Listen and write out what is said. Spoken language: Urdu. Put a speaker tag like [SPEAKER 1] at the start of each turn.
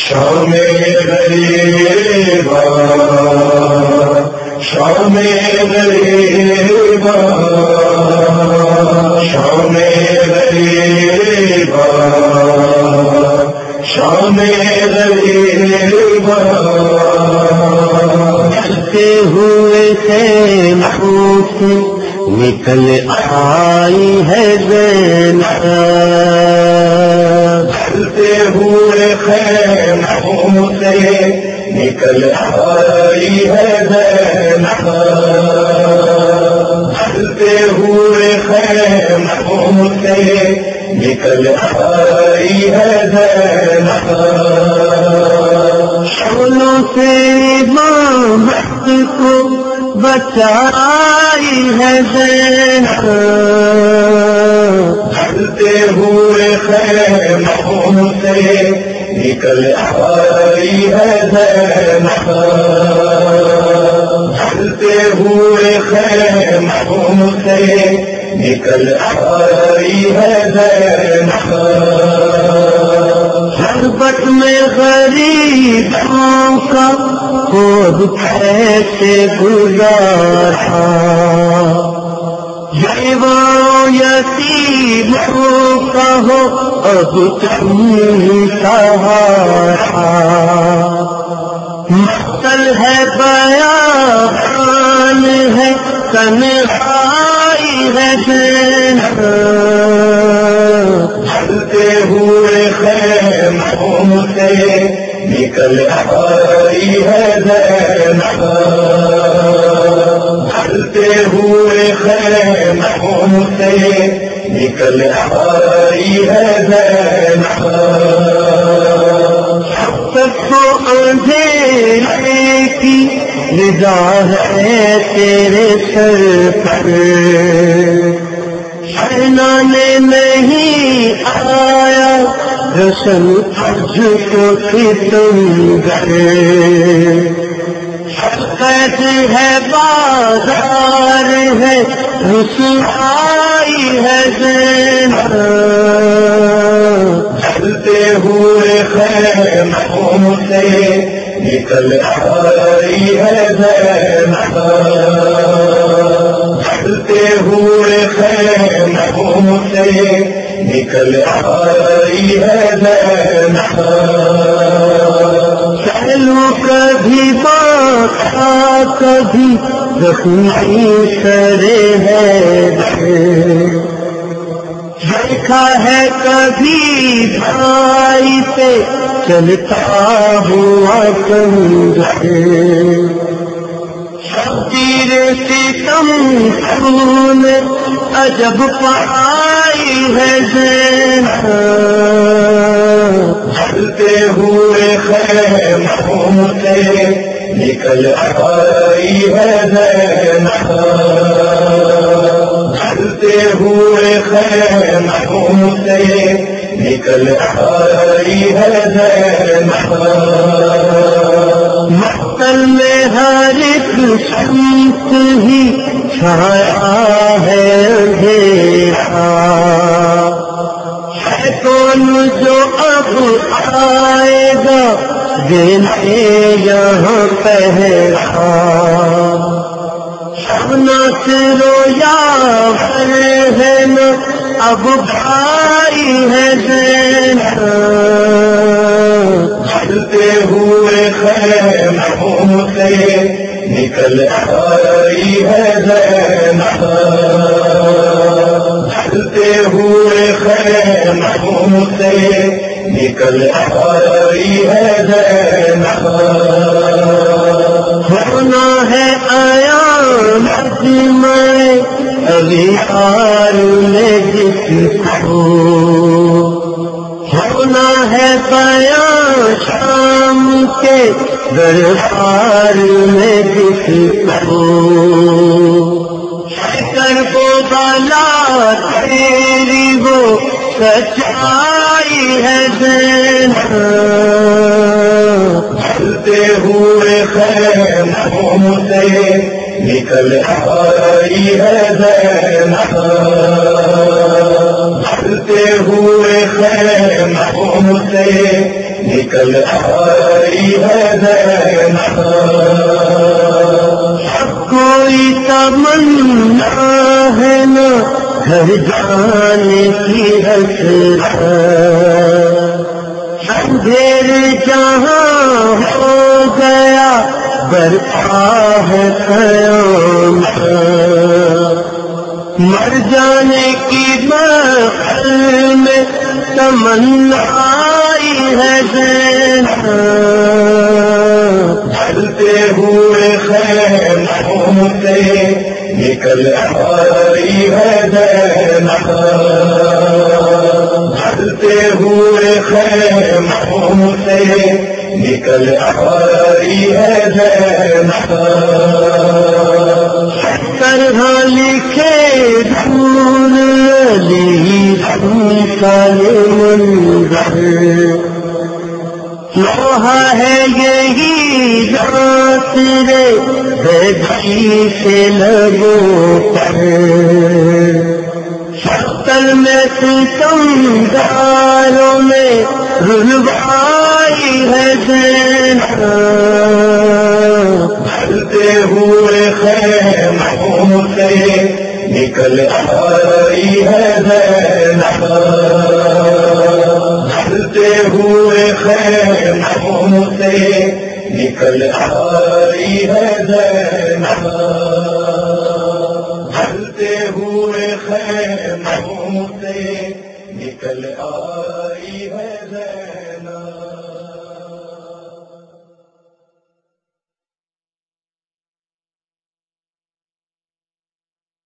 [SPEAKER 1] شام غریبا شام غریبا شام غریبا شام غریبا۔
[SPEAKER 2] کرتے ہوئے تھے محبوب نکل آئی ہے
[SPEAKER 1] چلتے ہوئے خیر سے نکل آئی ہے ہوئے سے نکل آئی ہے
[SPEAKER 2] شولوں سے محبت کو بچائی ہے زین
[SPEAKER 1] ہوئے خیر سے نکل آئی ہے چلتے ہوئے خیر سے نکل آئی ہے
[SPEAKER 2] حربت میں غریبوں ہاں کا خود کیسے گزارا۔ جیوان یتیموں کا ہو اب تم سہارا مختل ہے بیان ہے، تنہائی ہے زین۔
[SPEAKER 1] چلتے ہوئے خیر سے نکل آئی ہے زین۔ چلتے ہوئے خیر سے نکل آئی ہے زین
[SPEAKER 2] سب کو اندھیرے کی نگاہ ہے تیرے سر پر۔ نے نہیں آیا، رسم اج کو تم گئے قید ہے، بازار ہے، رسوائی ہے زین۔
[SPEAKER 1] چلتے ہوئے خیر سے نکل آئی ہے زین۔ چلتے ہوئے خیر سے نکل آئی ہے زین۔
[SPEAKER 2] چلو کبھی بات کبھی زخمی سرے ہے دیکھا ہے کبھی بھائی سے چلتا ہوا کمزے تیر ستم خون عجب پائی ہے زین
[SPEAKER 1] سے نکل آئی ہے زین چلتے ہوئے خیر سے نکل آئی ہے زین
[SPEAKER 2] مقتل میں ہر ایک سمت ہی چھایا ہے اندھیرا ہے کون جو اب آئے گا؟ دینے یہاں پہلا سنا سرو یا ہے نا، اب بھائی ہے زین
[SPEAKER 1] چلتے ہوئے خیر سے نکل آئی ہے زین چلتے ہوئے خیر سے نکل آئی ہے
[SPEAKER 2] ہونا ہے آیا میں ابھی آر میں جس کو۔ ہونا ہے بیا شام کے دربار میں جس کو۔ کر کو بالا تیری وہ سچائی ہے زین
[SPEAKER 1] چلتے ہوئے خیر سے نکل آئی ہے زینب چلتے ہوئے خیموں سے نکل آئی ہے زینب
[SPEAKER 2] کوئی تمنا ہے نا۔ گھر جانے کی حسرت جہاں ہو گیا، برپا ہے قیام مر جانے کی محل میں تمنا آئی ہے زینب۔
[SPEAKER 1] چلتے ہوئے خیموں سے نکل آئی ہے زینب چلتے ہوئے خیموں سے نکل آئی ہے زینب
[SPEAKER 2] طرح ہاں لکھے دور علی سنسل منظر لوہا ہے یہی رات رے دجی سے لگو پر۔ شکل میں ستم داروں میں رلوائی ہے زینب
[SPEAKER 1] چلتے ہوئے خیموں سے نکل آئی ہے زینب چلتے ہوئے خیموں سے نکل آئی ہے زینب چلتے ہوئے خیموں سے نکل آئی ہے زینب۔